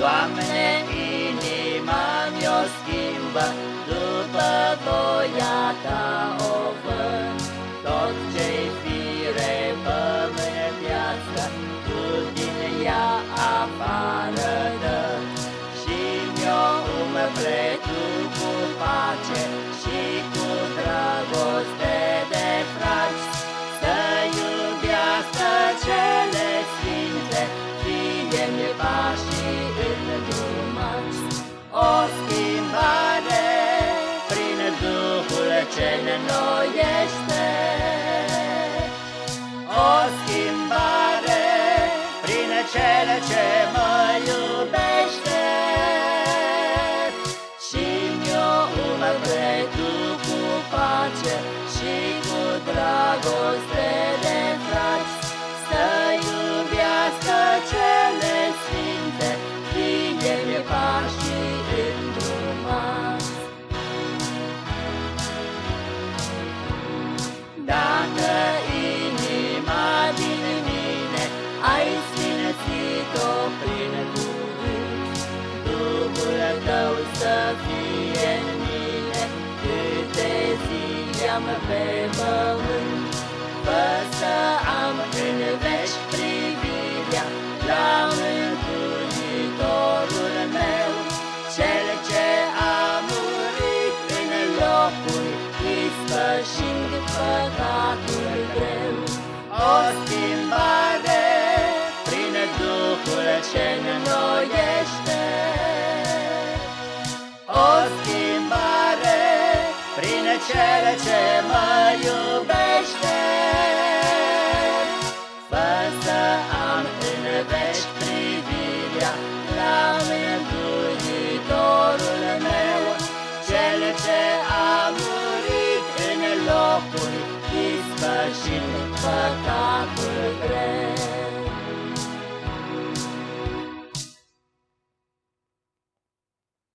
Doamne, inima mi-o schimbă, După voia Ta o văd. Tot ce-i fire pământească, Tu din ea afară dă, Și mi-o umple Tu cu pace, ce ne înnoiește. O schimbare prin cele ce mă iubește și mi-o umple tu cu pace și cu dragoste zile am pe pământ, Fă să am în veci privirea la Mântuitorul meu, Cel ce a murit în locuri, ispășind păcatul greu. O schimbare prin Cel ce mă iubește, Fă să am în veci privirea la Mântuitorul meu, Cel ce a murit în locuri, ispășind păcatul.